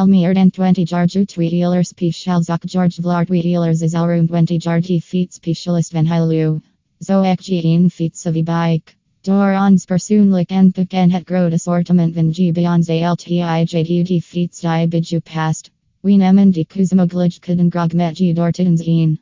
Al meer 20 jaar tweedeler special zak George Vlaar Tweewielers is al 20 jaar feet specialist van Heiloo. Zo ek geen fiets of bike. Door ons persoonlijk en bekend het groot assortiment van GBons ALTIJD feets die biju past. We nemen die kuzmoglij kuden grog met g dortens een.